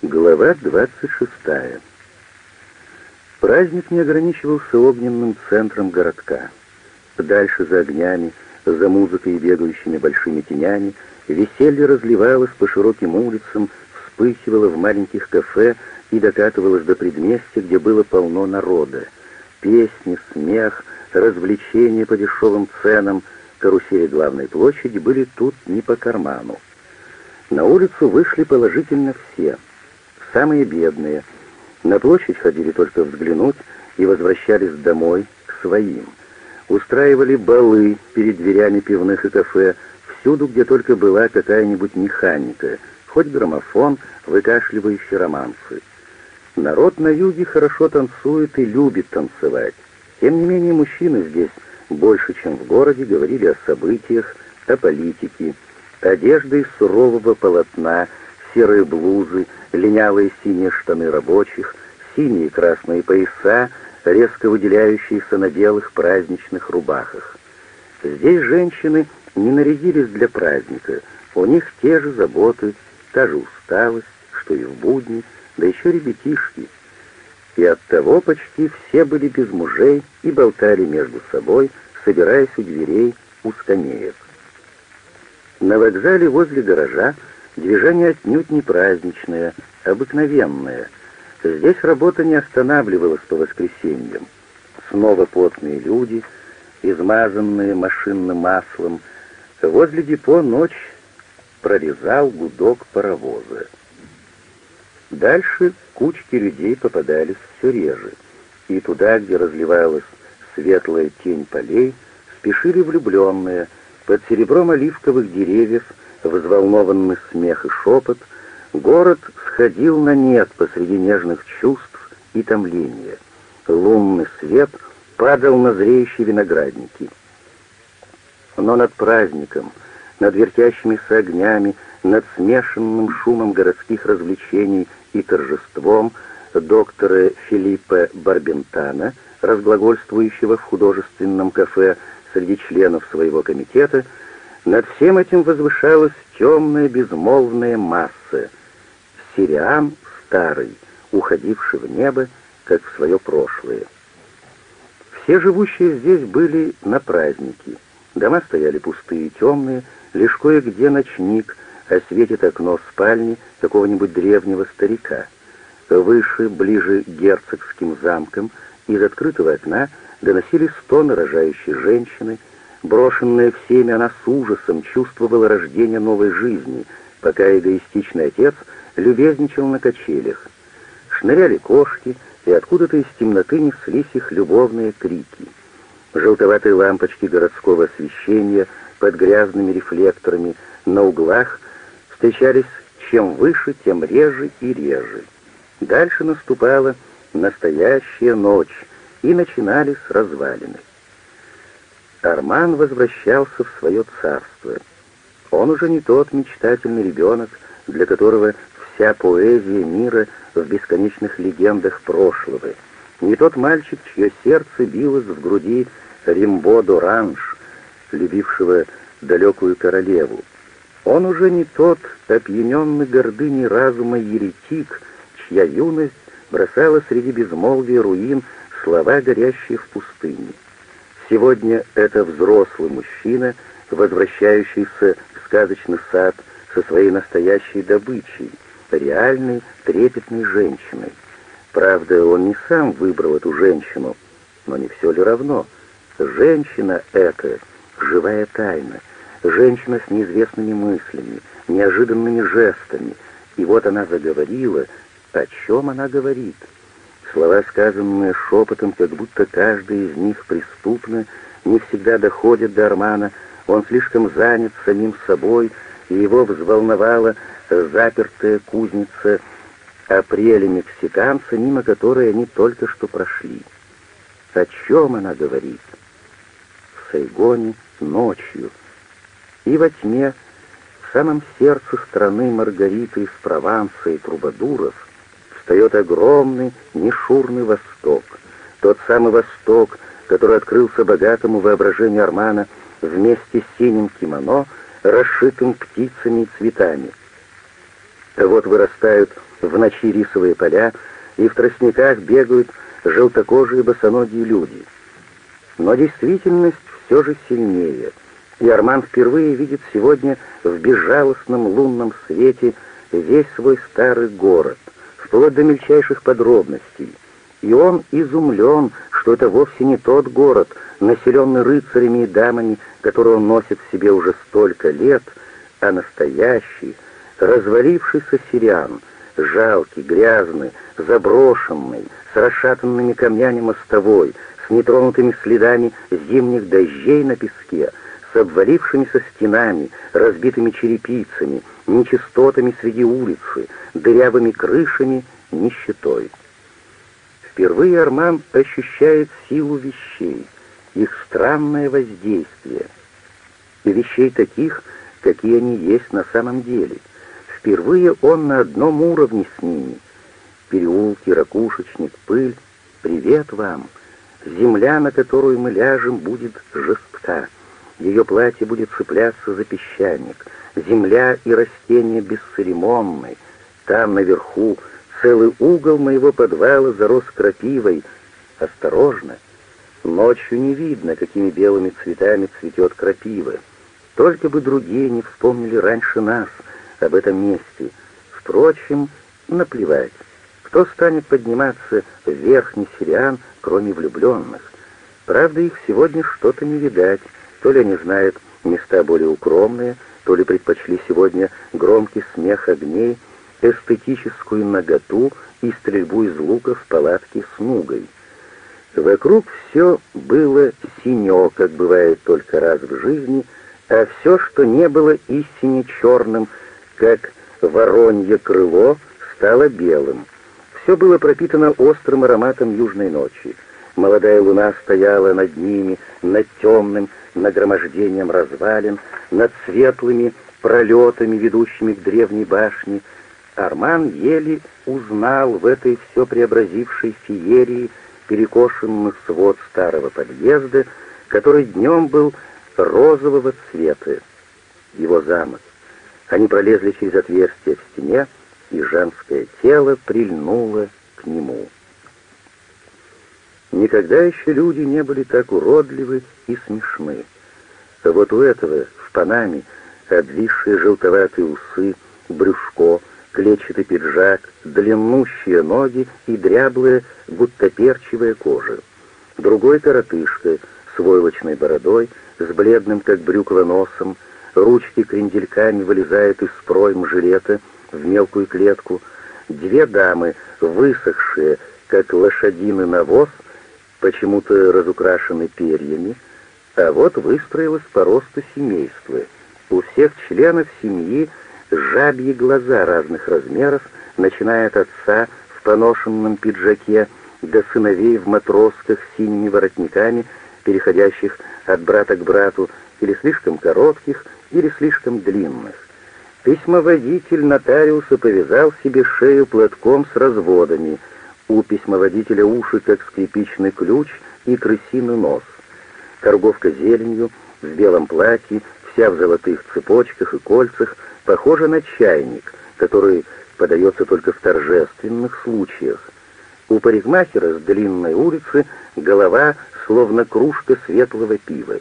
Глава 26. Праздник не ограничивался огненным центром городка. Дальше за огнями, за музыкой и бегающими большими тенями, веселье разливалось по широким улицам, вспыхивало в маленьких кафе и докатывалось до предместья, где было полно народа. Песни, смех, развлечения по дешевым ценам, карусели главной площади были тут не по карману. На улицу вышли положительно все — самые бедные. На площадь ходили только взглянуть и возвращались домой к своим. Устраивали балы перед дверями пивных и кафе, всюду, где только была какая-нибудь механика, хоть граммофон, выкашливающий романсы. Народ на юге хорошо танцует и любит танцевать. Тем не менее, мужчины здесь больше, чем в городе, говорили о событиях, о политике. Одежда из сурового полотна, серые блузы, линялые синие штаны рабочих, синие и красные пояса, резко выделяющиеся на белых праздничных рубахах. Здесь женщины не нарядились для праздника, у них те же заботы, та же усталость, что и в будни, да еще ребятишки. И оттого почти все были без мужей и болтали между собой, собираясь у дверей у скамеек. На вокзале возле гаража Движение отнюдь не праздничное, обыкновенное. Здесь работа не останавливалась по воскресеньям. Снова потные люди, измазанные машинным маслом. Возле депо ночь прорезал гудок паровоза. Дальше кучки людей попадались все реже, и туда, где разливалась светлая тень полей, спешили влюбленные, под серебром оливковых деревьев — взволнованный смех и шепот, город сходил на нет посреди нежных чувств и томления. Лунный свет падал на зреющие виноградники. Но над праздником, над вертящимися огнями, над смешанным шумом городских развлечений и торжеством доктора Филиппа Барбентана, разглагольствующего в художественном кафе среди членов своего комитета, над всем этим возвышалась темная безмолвная масса, Сириам старый, уходивший в небо, как в свое прошлое. Все живущие здесь были на праздники. Дома стояли пустые и темные, лишь кое-где ночник осветит окно спальни какого-нибудь древнего старика. Выше, ближе к герцогским замкам, из открытого окна доносились стоны рожающей женщины, Брошенная всеми, она с ужасом чувствовала рождение новой жизни, пока эгоистичный отец любезничал на качелях. Шныряли кошки, и откуда-то из темноты неслись их любовные крики. Желтоватые лампочки городского освещения под грязными рефлекторами на углах встречались чем выше, тем реже и реже. Дальше наступала настоящая ночь, и начинались развалины. Арман возвращался в свое царство. Он уже не тот мечтательный ребенок, для которого вся поэзия мира в бесконечных легендах прошлого, не тот мальчик, чье сердце билось в груди Римбо Доранж, любившего далекую королеву. Он уже не тот опьяненный гордыней разума еретик, чья юность бросала среди безмолвия руин слова, горящие в пустыне. Сегодня это взрослый мужчина, возвращающийся в сказочный сад со своей настоящей добычей, реальной, трепетной женщиной. Правда, он не сам выбрал эту женщину, но не все ли равно? Женщина эта — живая тайна, женщина с неизвестными мыслями, неожиданными жестами. И вот она заговорила, о чем она говорит — Слова, сказанные шепотом, как будто каждый из них преступно, не всегда доходят до Армана. Он слишком занят самим собой, и его взволновала запертая кузница апреля мексиканца, мимо которой они только что прошли. О чем она говорит? В Сайгоне ночью и во тьме, в самом сердце страны Маргариты из Прованса и Трубадуров, встает огромный, нешурный Восток. Тот самый Восток, который открылся богатому воображению Армана вместе с синим кимоно, расшитым птицами и цветами. Вот вырастают в ночи рисовые поля, и в тростниках бегают желтокожие босоногие люди. Но действительность все же сильнее, и Арман впервые видит сегодня в безжалостном лунном свете весь свой старый город, вплоть до мельчайших подробностей. И он изумлен, что это вовсе не тот город, населенный рыцарями и дамами, который он носит в себе уже столько лет, а настоящий, развалившийся сириан, жалкий, грязный, заброшенный, с расшатанными камнями мостовой, с нетронутыми следами зимних дождей на песке, с обвалившимися стенами, разбитыми черепицами, нечистотами среди улицы, дырявыми крышами, нищетой. Впервые Арман ощущает силу вещей, их странное воздействие. И вещей таких, какие они есть на самом деле. Впервые он на одном уровне с ними. Переулки, ракушечник, пыль. Привет вам! Земля, на которую мы ляжем, будет жестка. Ее платье будет цепляться за песчаник. Земля и растения бесцеремонны. Там, наверху, целый угол моего подвала зарос крапивой. Осторожно! Ночью не видно, какими белыми цветами цветет крапива. Только бы другие не вспомнили раньше нас об этом месте. Впрочем, наплевать. Кто станет подниматься в верхний Сириан, кроме влюбленных? Правда, их сегодня что-то не видать. То ли они знают места более укромные, то ли предпочли сегодня громкий смех огней, эстетическую наготу и стрельбу из лука в палатке с нугой. Вокруг все было синё, как бывает только раз в жизни, а все, что не было истине черным, как воронье крыло, стало белым — все было пропитано острым ароматом южной ночи. Молодая луна стояла над ними, над темным нагромождением развалин, над светлыми пролетами, ведущими к древней башне. Арман еле узнал в этой все преобразившей феерии перекошенный свод старого подъезда, который днем был розового цвета. Его замок. Они пролезли через отверстие в стене, и женское тело прильнуло к нему. Никогда еще люди не были так уродливы и смешны. А вот у этого в Панаме обвисшие желтоватые усы, брюшко, клетчатый пиджак, длиннущие ноги и дряблая, будто перчивая кожа. Другой коротышка с войлочной бородой, с бледным, как брюква, носом, ручки крендельками вылезают из пройм жилета — в мелкую клетку, две дамы, высохшие, как лошадиный навоз, почему-то разукрашены перьями, а вот выстроилось по росту семейство. У всех членов семьи жабьи глаза разных размеров, начиная от отца в поношенном пиджаке до сыновей в матросках с синими воротниками, переходящих от брата к брату, или слишком коротких, или слишком длинных. Письмоводитель нотариуса повязал себе шею платком с разводами. У письмоводителя уши, как скрипичный ключ, и крысиный нос. Торговка зеленью, в белом платье, вся в золотых цепочках и кольцах, похожа на чайник, который подается только в торжественных случаях. У парикмахера с длинной улицы голова, словно кружка светлого пива.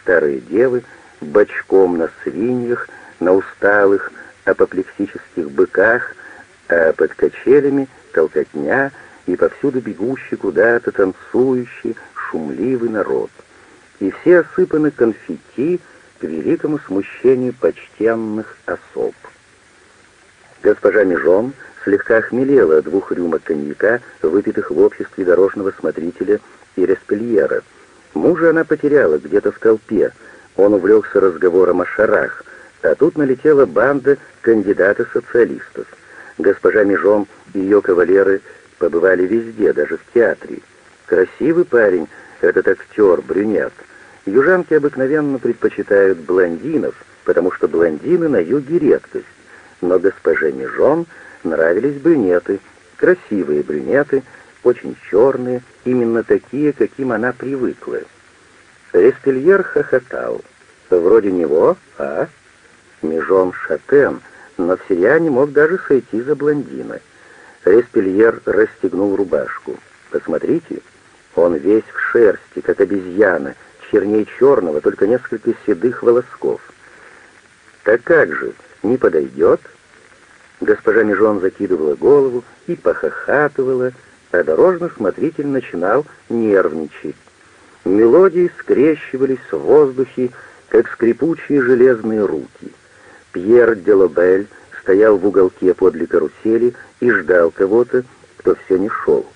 Старые девы бочком на свиньях — на усталых апоплексических быках, а под качелями толкотня и повсюду бегущий куда-то танцующий, шумливый народ. И все осыпаны конфетти к великому смущению почтенных особ. Госпожа Межон слегка охмелела от двух рюмок коньяка, выпитых в обществе дорожного смотрителя и респельера. Мужа она потеряла где-то в толпе. Он увлекся разговором о шарах, а тут налетела банда кандидатов-социалистов. Госпожа Межом и ее кавалеры побывали везде, даже в театре. Красивый парень, этот актер, брюнет. Южанки обыкновенно предпочитают блондинов, потому что блондины на юге редкость. Но госпоже Межон нравились брюнеты, красивые брюнеты, очень черные, именно такие, каким она привыкла. Рестельер хохотал. «Вроде него, а?» Межом Шатен, но в Сириане мог даже сойти за блондина. Респельер расстегнул рубашку. «Посмотрите, он весь в шерсти, как обезьяна, черней черного, только несколько седых волосков. Так как же, не подойдет?» Госпожа Межон закидывала голову и похохатывала, а дорожный смотритель начинал нервничать. Мелодии скрещивались в воздухе, как скрипучие железные руки. Пьер Делобель стоял в уголке подле карусели и ждал кого-то, кто все не шел.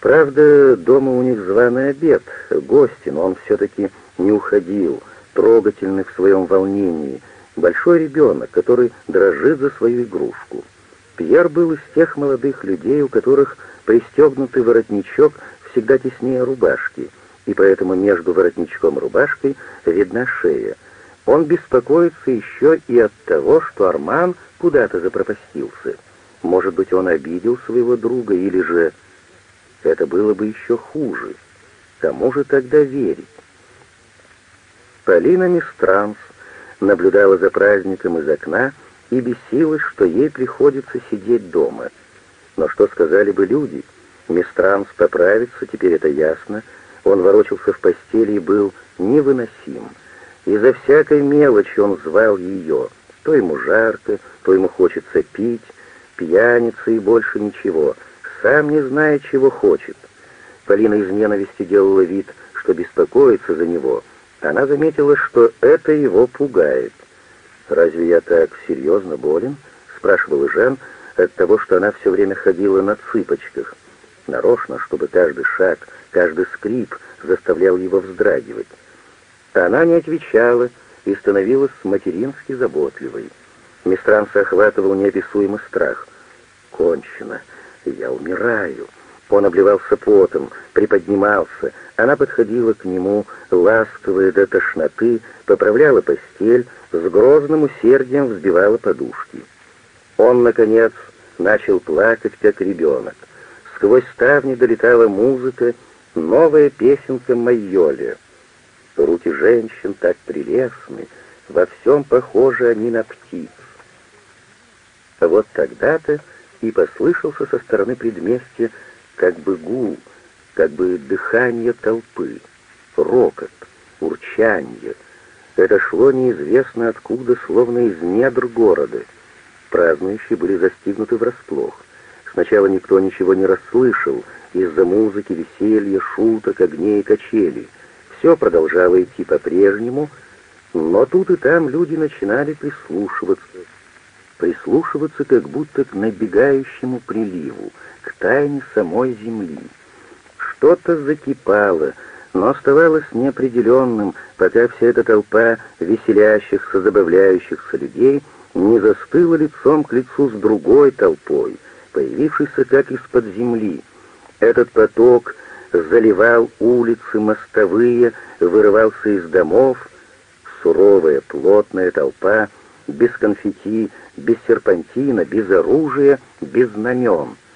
Правда, дома у них званый обед, гости, но он все-таки не уходил, трогательный в своем волнении, большой ребенок, который дрожит за свою игрушку. Пьер был из тех молодых людей, у которых пристегнутый воротничок всегда теснее рубашки, и поэтому между воротничком и рубашкой видна шея. Он беспокоится еще и от того, что Арман куда-то запропастился. Может быть, он обидел своего друга, или же... Это было бы еще хуже. Кому же тогда верить? Полина Мистранс наблюдала за праздником из окна и бесилась, что ей приходится сидеть дома. Но что сказали бы люди? Мистранс поправится, теперь это ясно. Он ворочался в постели и был невыносим. Из-за всякой мелочи он звал ее. То ему жарко, то ему хочется пить, пьяница и больше ничего, сам не зная, чего хочет. Полина из ненависти делала вид, что беспокоится за него — она заметила, что это его пугает. «Разве я так серьезно болен?» — спрашивал Жан от того, что она все время ходила на цыпочках. Нарочно, чтобы каждый шаг, каждый скрип заставлял его вздрагивать. Она не отвечала и становилась матерински заботливой. Мистранца охватывал неописуемый страх. «Кончено! Я умираю!» Он обливался потом, приподнимался. Она подходила к нему, ласковая до тошноты, поправляла постель, с грозным усердием взбивала подушки. Он, наконец, начал плакать, как ребенок. Сквозь ставни долетала музыка, новая песенка Майоли. Руки женщин так прелестны, во всем похожи они на птиц. Вот тогда-то и послышался со стороны предместья как бы гул, как бы дыхание толпы, рокот, урчанье. Это шло неизвестно откуда, словно из недр города. Празднующие были застигнуты врасплох. Сначала никто ничего не расслышал из-за музыки, веселья, шуток, огней и качелей. Все продолжало идти по-прежнему, но тут и там люди начинали прислушиваться, прислушиваться как будто к набегающему приливу, к тайне самой земли. Что-то закипало, но оставалось неопределенным, пока вся эта толпа веселящихся, забавляющихся людей не застыла лицом к лицу с другой толпой, появившейся как из-под земли. Этот поток заливал улицы, мостовые, вырывался из домов. Суровая, плотная толпа, без конфетти, без серпантина, без оружия, без знамен —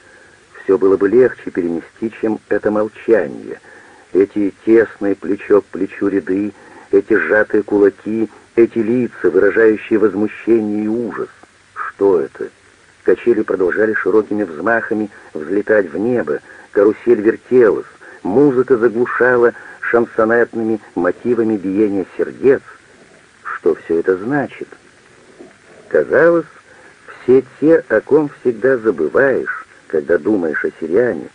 все было бы легче перенести, чем это молчание. Эти тесные плечо к плечу ряды, эти сжатые кулаки, эти лица, выражающие возмущение и ужас. Что это? Качели продолжали широкими взмахами взлетать в небо, карусель вертелась, музыка заглушала шансонетными мотивами биения сердец. Что все это значит? Казалось, все те, о ком всегда забываешь, когда думаешь о сириане,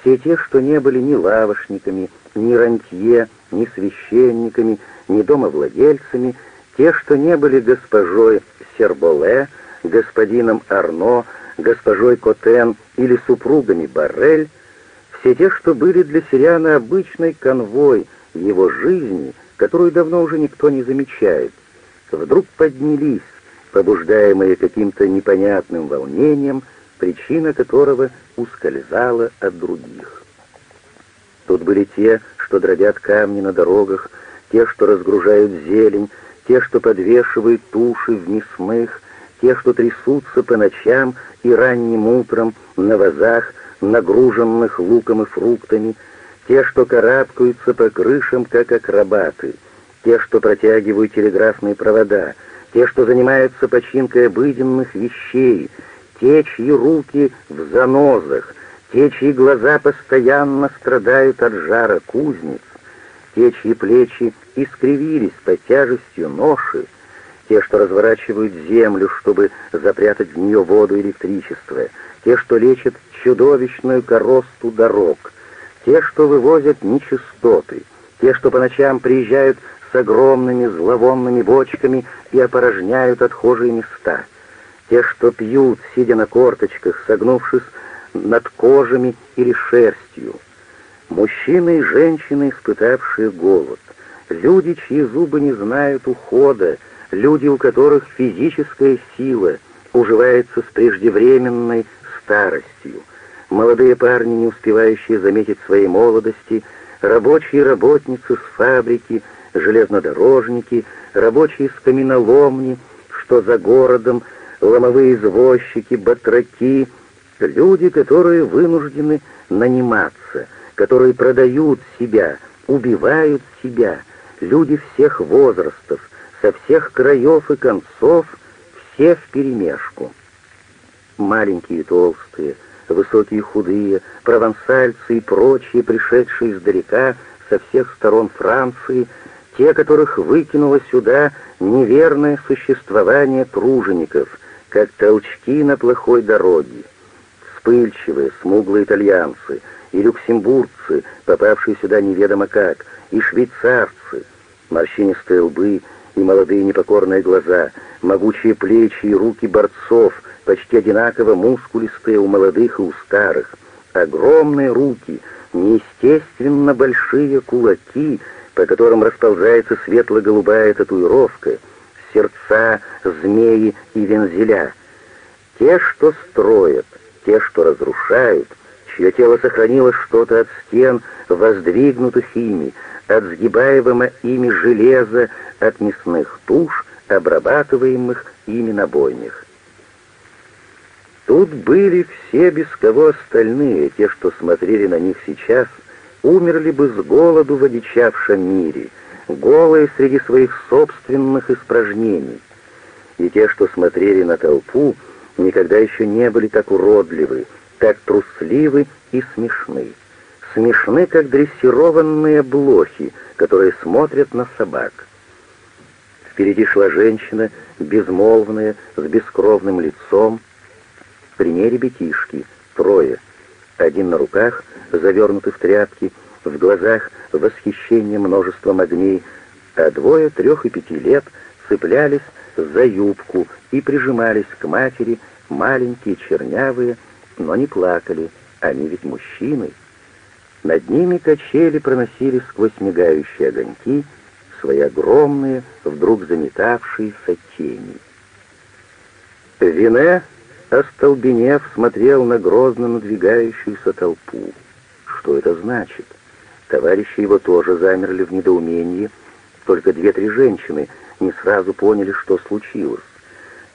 все те, что не были ни лавошниками, ни рантье, ни священниками, ни домовладельцами, те, что не были госпожой Серболе, господином Арно, госпожой Котен или супругами Баррель, все те, что были для Сириана обычной конвой его жизни, которую давно уже никто не замечает, вдруг поднялись, побуждаемые каким-то непонятным волнением, причина которого ускользала от других. Тут были те, что дробят камни на дорогах, те, что разгружают зелень, те, что подвешивают туши в несмых, те, что трясутся по ночам и ранним утром на вазах, нагруженных луком и фруктами, те, что карабкаются по крышам, как акробаты, те, что протягивают телеграфные провода, те, что занимаются починкой обыденных вещей, те, чьи руки в занозах, те, чьи глаза постоянно страдают от жара кузниц, те, чьи плечи искривились под тяжестью ноши, те, что разворачивают землю, чтобы запрятать в нее воду и электричество, те, что лечат чудовищную коросту дорог, те, что вывозят нечистоты, те, что по ночам приезжают с огромными зловонными бочками и опорожняют отхожие места, те, что пьют, сидя на корточках, согнувшись над кожами или шерстью, мужчины и женщины, испытавшие голод, люди, чьи зубы не знают ухода, люди, у которых физическая сила уживается с преждевременной старостью, молодые парни, не успевающие заметить своей молодости, рабочие и работницы с фабрики, железнодорожники, рабочие с каменоломни, что за городом, ломовые извозчики, батраки, люди, которые вынуждены наниматься, которые продают себя, убивают себя, люди всех возрастов, со всех краев и концов, все вперемешку. Маленькие и толстые, высокие и худые, провансальцы и прочие, пришедшие издалека, со всех сторон Франции, те, которых выкинуло сюда неверное существование тружеников, как толчки на плохой дороге. Вспыльчивые, смуглые итальянцы, и люксембургцы, попавшие сюда неведомо как, и швейцарцы, морщинистые лбы и молодые непокорные глаза, могучие плечи и руки борцов, почти одинаково мускулистые у молодых и у старых, огромные руки, неестественно большие кулаки, по которым расползается светло-голубая татуировка, сердца, змеи и вензеля. Те, что строят, те, что разрушают, чье тело сохранило что-то от стен, воздвигнутых ими, от сгибаемого ими железа, от мясных туш, обрабатываемых ими на бойнях. Тут были все, без кого остальные, те, что смотрели на них сейчас, умерли бы с голоду в одичавшем мире, голые среди своих собственных испражнений. И те, что смотрели на толпу, никогда еще не были так уродливы, так трусливы и смешны. Смешны, как дрессированные блохи, которые смотрят на собак. Впереди шла женщина, безмолвная, с бескровным лицом, при ней ребятишки, трое. Один на руках, завернутый в тряпки, в глазах восхищение множеством огней, а двое трех и пяти лет цеплялись за юбку и прижимались к матери, маленькие, чернявые, но не плакали, они ведь мужчины. Над ними качели проносились сквозь мигающие огоньки свои огромные, вдруг заметавшиеся тени. Вине остолбенев, смотрел на грозно надвигающуюся толпу. Что это значит? Товарищи его тоже замерли в недоумении, только две-три женщины не сразу поняли, что случилось.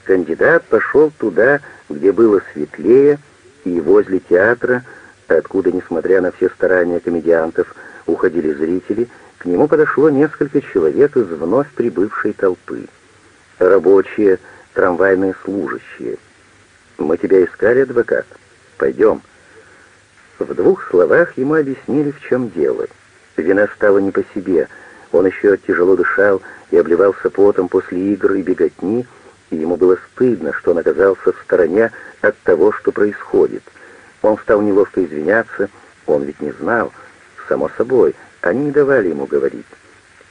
Кандидат пошел туда, где было светлее, и возле театра, откуда, несмотря на все старания комедиантов, уходили зрители, к нему подошло несколько человек из вновь прибывшей толпы. Рабочие, трамвайные служащие — «Мы тебя искали, адвокат. Пойдем». В двух словах ему объяснили, в чем дело. Вина стала не по себе. Он еще тяжело дышал и обливался потом после игр и беготни, и ему было стыдно, что он оказался в стороне от того, что происходит. Он стал неловко извиняться, он ведь не знал. Само собой, они не давали ему говорить.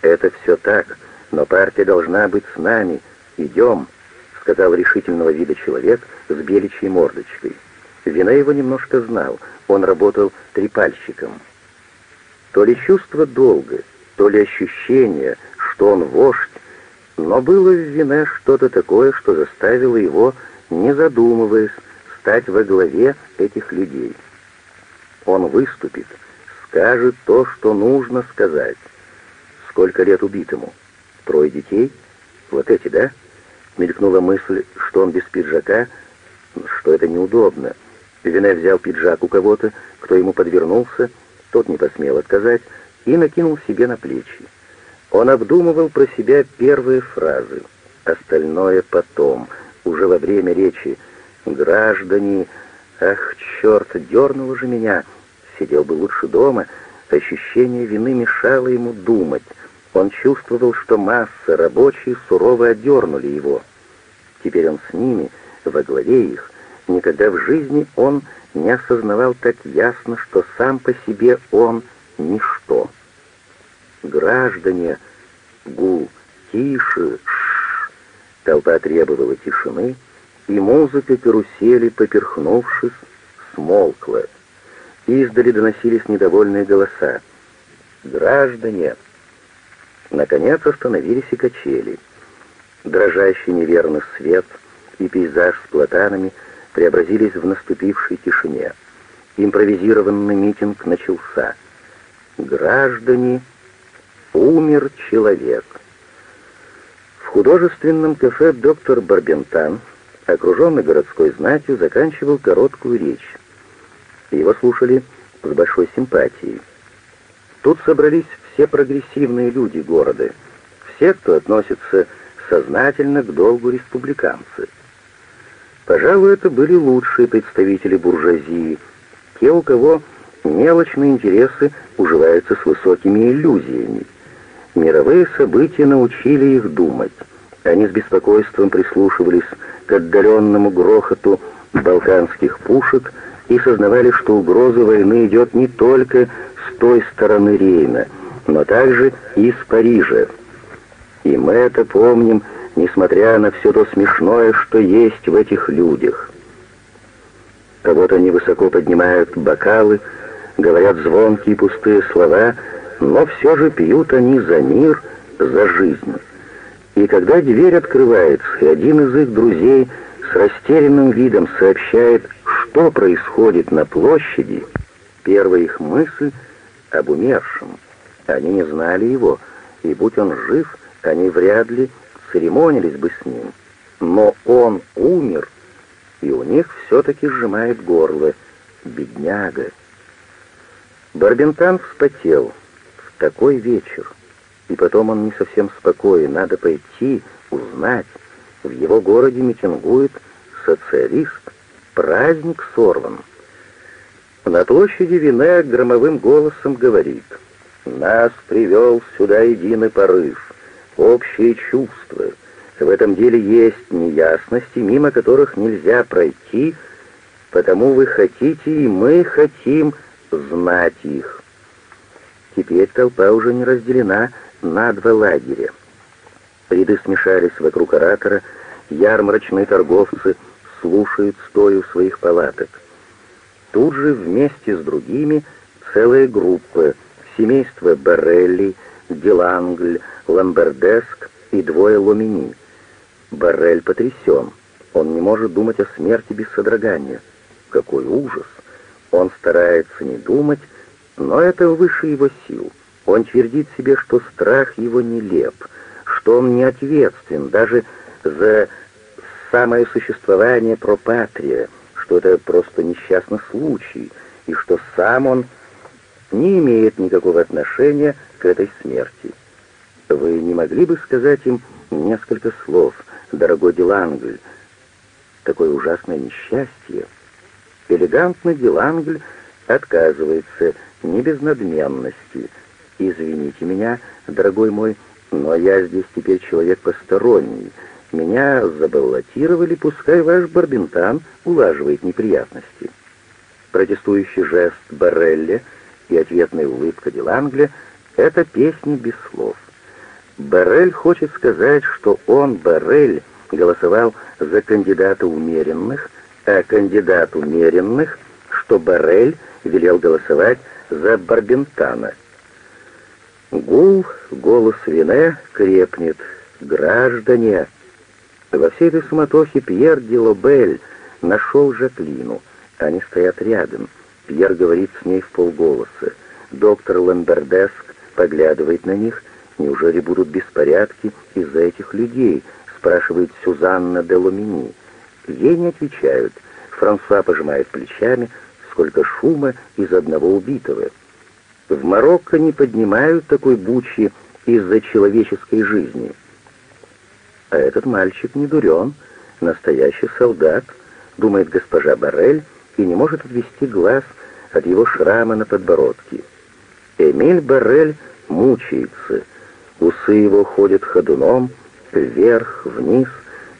«Это все так, но партия должна быть с нами. Идем» сказал решительного вида человек с беличьей мордочкой. Вина его немножко знал, он работал трепальщиком. То ли чувство долга, то ли ощущение, что он вождь, но было в Вине что-то такое, что заставило его, не задумываясь, стать во главе этих людей. Он выступит, скажет то, что нужно сказать. Сколько лет убитому? Трое детей? Вот эти, да? Мелькнула мысль, что он без пиджака, это неудобно. Вине взял пиджак у кого-то, кто ему подвернулся, тот не посмел отказать, и накинул себе на плечи. Он обдумывал про себя первые фразы. остальное потом, уже во время речи. «Граждане, ах, черт, дернуло же меня!» Сидел бы лучше дома, ощущение вины мешало ему думать. Он чувствовал, что масса рабочие сурово одернули его. Теперь он с ними, во главе их. Никогда в жизни он не осознавал так ясно, что сам по себе он — ничто. «Граждане! Гул! Тише! Шш!» Толпа требовала тишины, и музыка карусели, поперхнувшись, смолкла. Издали доносились недовольные голоса. «Граждане!» Наконец остановились и качели. Дрожащий неверный свет и пейзаж с платанами преобразились в наступившей тишине. Импровизированный митинг начался. «Граждане!» Умер человек. В художественном кафе доктор Барбентан, окруженный городской знатью, заканчивал короткую речь. Его слушали с большой симпатией. Тут собрались все прогрессивные люди города, все, кто относится сознательно к долгу республиканцы. Пожалуй, это были лучшие представители буржуазии, те, у кого мелочные интересы уживаются с высокими иллюзиями. Мировые события научили их думать. Они с беспокойством прислушивались к отдаленному грохоту балканских пушек и сознавали, что угроза войны идет не только с той стороны Рейна, но также и из Парижа. И мы это помним, несмотря на все то смешное, что есть в этих людях. А вот они высоко поднимают бокалы, говорят звонкие пустые слова — но все же пьют они за мир, за жизнь. И когда дверь открывается, и один из их друзей с растерянным видом сообщает, что происходит на площади, первая их мысль об умершем. Они не знали его, и будь он жив, они вряд ли церемонились бы с ним. Но он умер, и у них все-таки сжимает горло. Бедняга. Барбентан вспотел. Такой вечер. И потом он не совсем спокоен. Надо пойти, узнать. В его городе митингует социалист. Праздник сорван. На площади Вине громовым голосом говорит. «Нас привел сюда единый порыв, общее чувство. В этом деле есть неясности, мимо которых нельзя пройти, потому вы хотите, и мы хотим знать их». Теперь толпа уже не разделена на два лагеря. Ряды смешались вокруг оратора, ярмарочные торговцы слушают, стоя в своих палаток. Тут же вместе с другими целая группа, семейство Барелли, Делангль, Ламбердеск и двое Ломини. Барель потрясен. Он не может думать о смерти без содрогания. Какой ужас! Он старается не думать, но это выше его сил. Он твердит себе, что страх его нелеп, что он не ответственен даже за самое существование пропатрия, что это просто несчастный случай, и что сам он не имеет никакого отношения к этой смерти. Вы не могли бы сказать им несколько слов, дорогой Делангль? Такое ужасное несчастье. Элегантный Делангль отказывается не без надменности. Извините меня, дорогой мой, но я здесь теперь человек посторонний. Меня забаллотировали, пускай ваш Барбентан улаживает неприятности. Протестующий жест Барелли и ответная улыбка Делангля — это песни без слов. Барель хочет сказать, что он, Барель, голосовал за кандидата умеренных, а кандидат умеренных, что Барель велел голосовать за Барбентана. Гул, голос Вине крепнет. «Граждане!» Во всей этой суматохе Пьер Дилобель нашел Жаклину. Они стоят рядом. Пьер говорит с ней в полголоса. Доктор Ламбердеск поглядывает на них. Неужели будут беспорядки из-за этих людей? Спрашивает Сюзанна де Ломини. Ей не отвечают. Франсуа пожимает плечами, сколько шума из одного убитого. В Марокко не поднимают такой бучи из-за человеческой жизни. А этот мальчик не дурен, настоящий солдат, думает госпожа Барель, и не может отвести глаз от его шрама на подбородке. Эмиль Барель мучается, усы его ходят ходуном, вверх, вниз.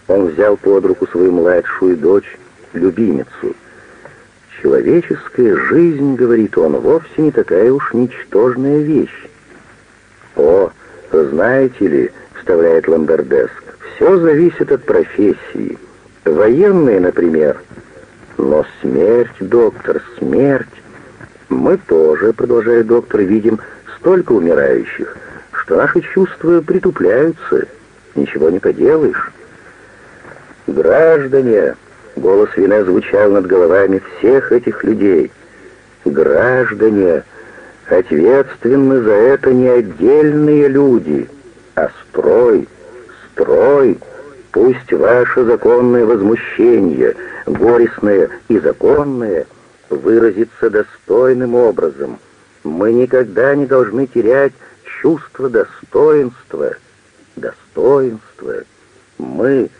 Он взял под руку свою младшую дочь, любимицу. «Человеческая жизнь, — говорит он, — вовсе не такая уж ничтожная вещь». «О, знаете ли, — вставляет Ламбердеск, — все зависит от профессии. Военные, например. Но смерть, доктор, смерть. Мы тоже, — продолжает доктор, — видим столько умирающих, наши чувства притупляются. Ничего не поделаешь. Граждане, голос Вине звучал над головами всех этих людей. Граждане, ответственны за это не отдельные люди, а строй, строй. Пусть ваше законное возмущение, горестное и законное, выразится достойным образом. Мы никогда не должны терять чувство достоинства. Достоинства. Мы,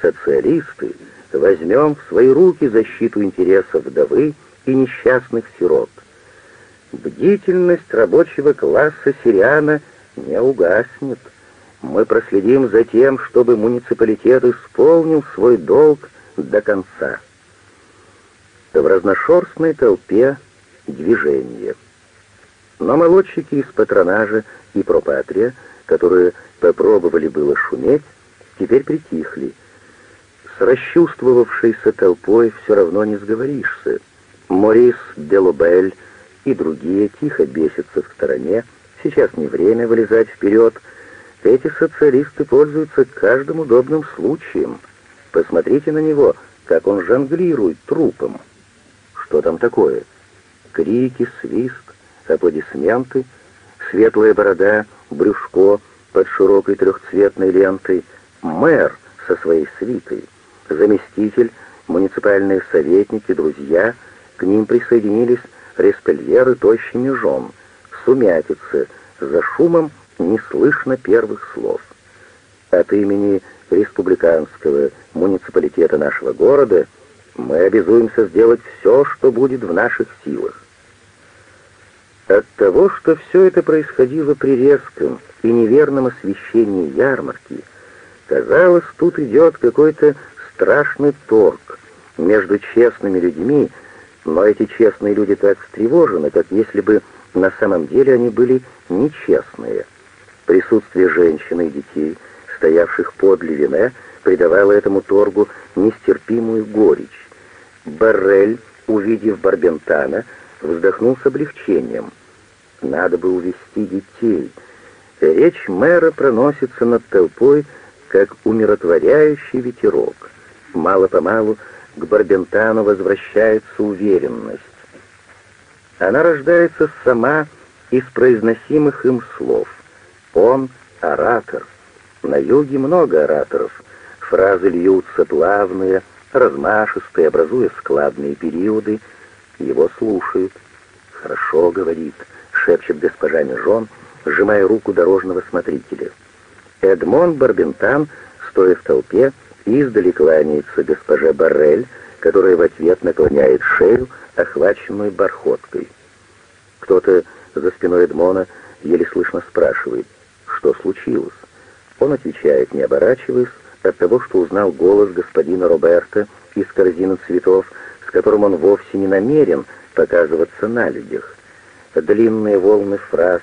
социалисты, возьмем в свои руки защиту интересов вдовы и несчастных сирот. Бдительность рабочего класса Сириана не угаснет. Мы проследим за тем, чтобы муниципалитет исполнил свой долг до конца. В разношерстной толпе движение. Но молодчики из патронажа и пропатрия, которые попробовали было шуметь, теперь притихли. С расчувствовавшейся толпой все равно не сговоришься. Морис Делобель и другие тихо бесятся в стороне, сейчас не время вылезать вперед. Эти социалисты пользуются каждым удобным случаем. Посмотрите на него, как он жонглирует трупом. Что там такое? Крики, свист, аплодисменты, светлая борода, брюшко под широкой трехцветной лентой, мэр со своей свитой, заместитель, муниципальные советники, друзья, к ним присоединились респельеры тощими жен, сумятицы, за шумом не слышно первых слов. От имени республиканского муниципалитета нашего города мы обязуемся сделать все, что будет в наших силах. От того, что все это происходило при резком и неверном освещении ярмарки, казалось, тут идет какой-то страшный торг между честными людьми, но эти честные люди так встревожены, как если бы на самом деле они были нечестные. Присутствие женщин и детей, стоявших подле Вине, придавало этому торгу нестерпимую горечь. Баррель, увидев Барбентана, вздохнул с облегчением. Надо бы увести детей. Речь мэра проносится над толпой, как умиротворяющий ветерок. Мало-помалу к Барбентану возвращается уверенность. Она рождается сама из произносимых им слов. Он — оратор. На юге много ораторов. Фразы льются плавные, размашистые, образуя складные периоды. Его слушают. «Хорошо», — говорит, — шепчет госпожа Межон, сжимая руку дорожного смотрителя. Эдмон Барбентан, стоя в толпе, Издали кланяется госпожа Баррель, которая в ответ наклоняет шею, охваченную бархоткой. Кто-то за спиной Эдмона еле слышно спрашивает, что случилось. Он отвечает, не оборачиваясь, от того, что узнал голос господина Роберта из корзины цветов, с которым он вовсе не намерен показываться на людях. Длинные волны фраз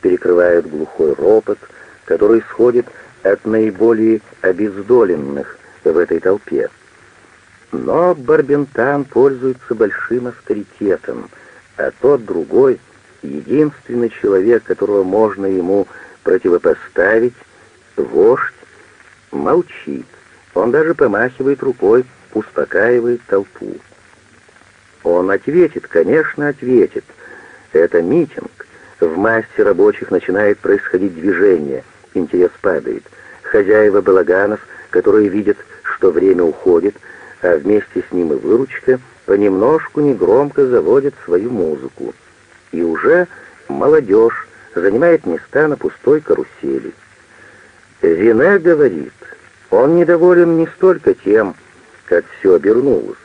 перекрывают глухой ропот, который исходит от наиболее обездоленных, в этой толпе. Но Барбентан пользуется большим авторитетом, а тот другой, единственный человек, которого можно ему противопоставить, вождь, молчит. Он даже помахивает рукой, успокаивает толпу. Он ответит, конечно, ответит. Это митинг. В массе рабочих начинает происходить движение, интерес падает. Хозяева балаганов, которые видят что время уходит, а вместе с ним и выручка, понемножку негромко заводит свою музыку. И уже молодежь занимает места на пустой карусели. Вине говорит, Он недоволен не столько тем, как все обернулось,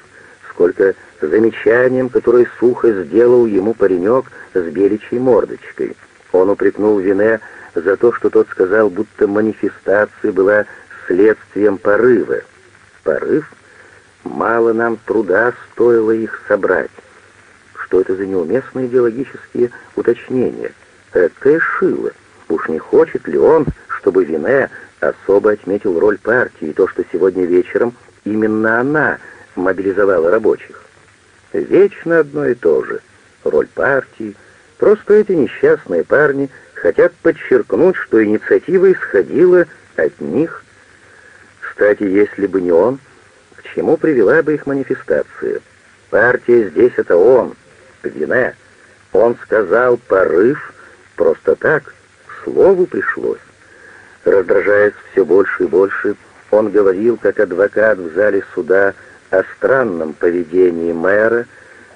сколько замечанием, которое сухо сделал ему паренек с беличьей мордочкой. Он упрекнул Вине за то, что тот сказал, будто манифестация была следствием порыва. Порыв? Мало нам труда стоило их собрать. Что это за неуместные идеологические уточнения? Это Шило. Уж не хочет ли он, чтобы Вине особо отметил роль партии и то, что сегодня вечером именно она мобилизовала рабочих? Вечно одно и то же. Роль партии. Просто эти несчастные парни хотят подчеркнуть, что инициатива исходила от них. Кстати, если бы не он, к чему привела бы их манифестация? Партия здесь — это он, Вине. Он сказал «порыв» просто так, слову пришлось. Раздражаясь все больше и больше, он говорил, как адвокат в зале суда, о странном поведении мэра,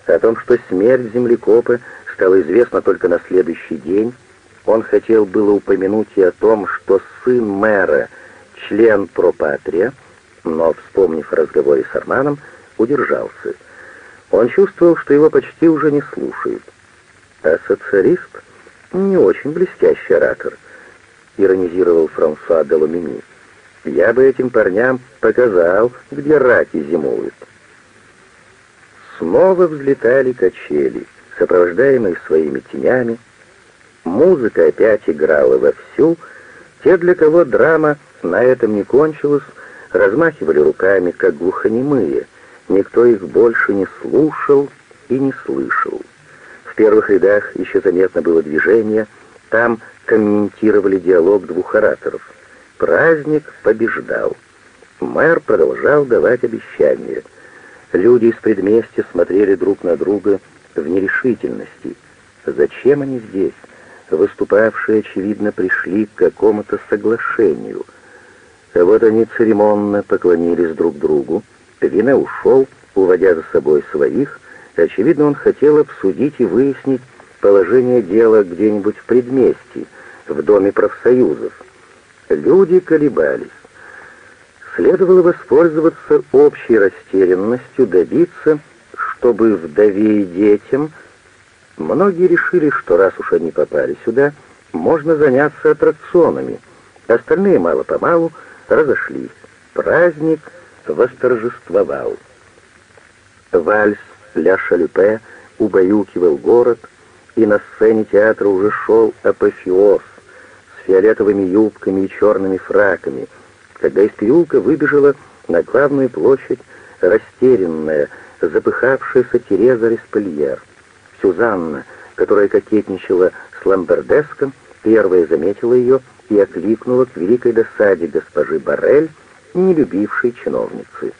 о том, что смерть землекопа стала известна только на следующий день. Он хотел было упомянуть и о том, что сын мэра — член пропатрия, но, вспомнив о разговоре с Арманом, удержался. Он чувствовал, что его почти уже не слушают. А социалист — не очень блестящий оратор, иронизировал Франсуа де Лумини. Я бы этим парням показал, где раки зимуют. Снова взлетали качели, сопровождаемые своими тенями. Музыка опять играла вовсю. Те, для кого драма на этом не кончилась, размахивали руками, как глухонемые. Никто их больше не слушал и не слышал. В первых рядах еще заметно было движение, там комментировали диалог двух ораторов. Праздник побеждал. Мэр продолжал давать обещания. Люди из предместья смотрели друг на друга в нерешительности. Зачем они здесь? Выступавшие, очевидно, пришли к какому-то соглашению. А вот они церемонно поклонились друг другу. Вине ушел, уводя за собой своих. Очевидно, он хотел обсудить и выяснить положение дела где-нибудь в предместье, в доме профсоюзов. Люди колебались. Следовало воспользоваться общей растерянностью, добиться, чтобы вдове и детям... Многие решили, что раз уж они попали сюда, можно заняться аттракционами. Остальные мало-помалу разошлись. Праздник восторжествовал. Вальс «Ля Шалюпе» убаюкивал город, и на сцене театра уже шел апофеоз фиолетовыми юбками и черными фраками, когда из переулка выбежала на главную площадь растерянная, запыхавшаяся Тереза Респельер. Сюзанна, которая кокетничала с Ламбердеском, первая заметила ее и окликнула к великой досаде госпожи Барель, не любившей чиновницы.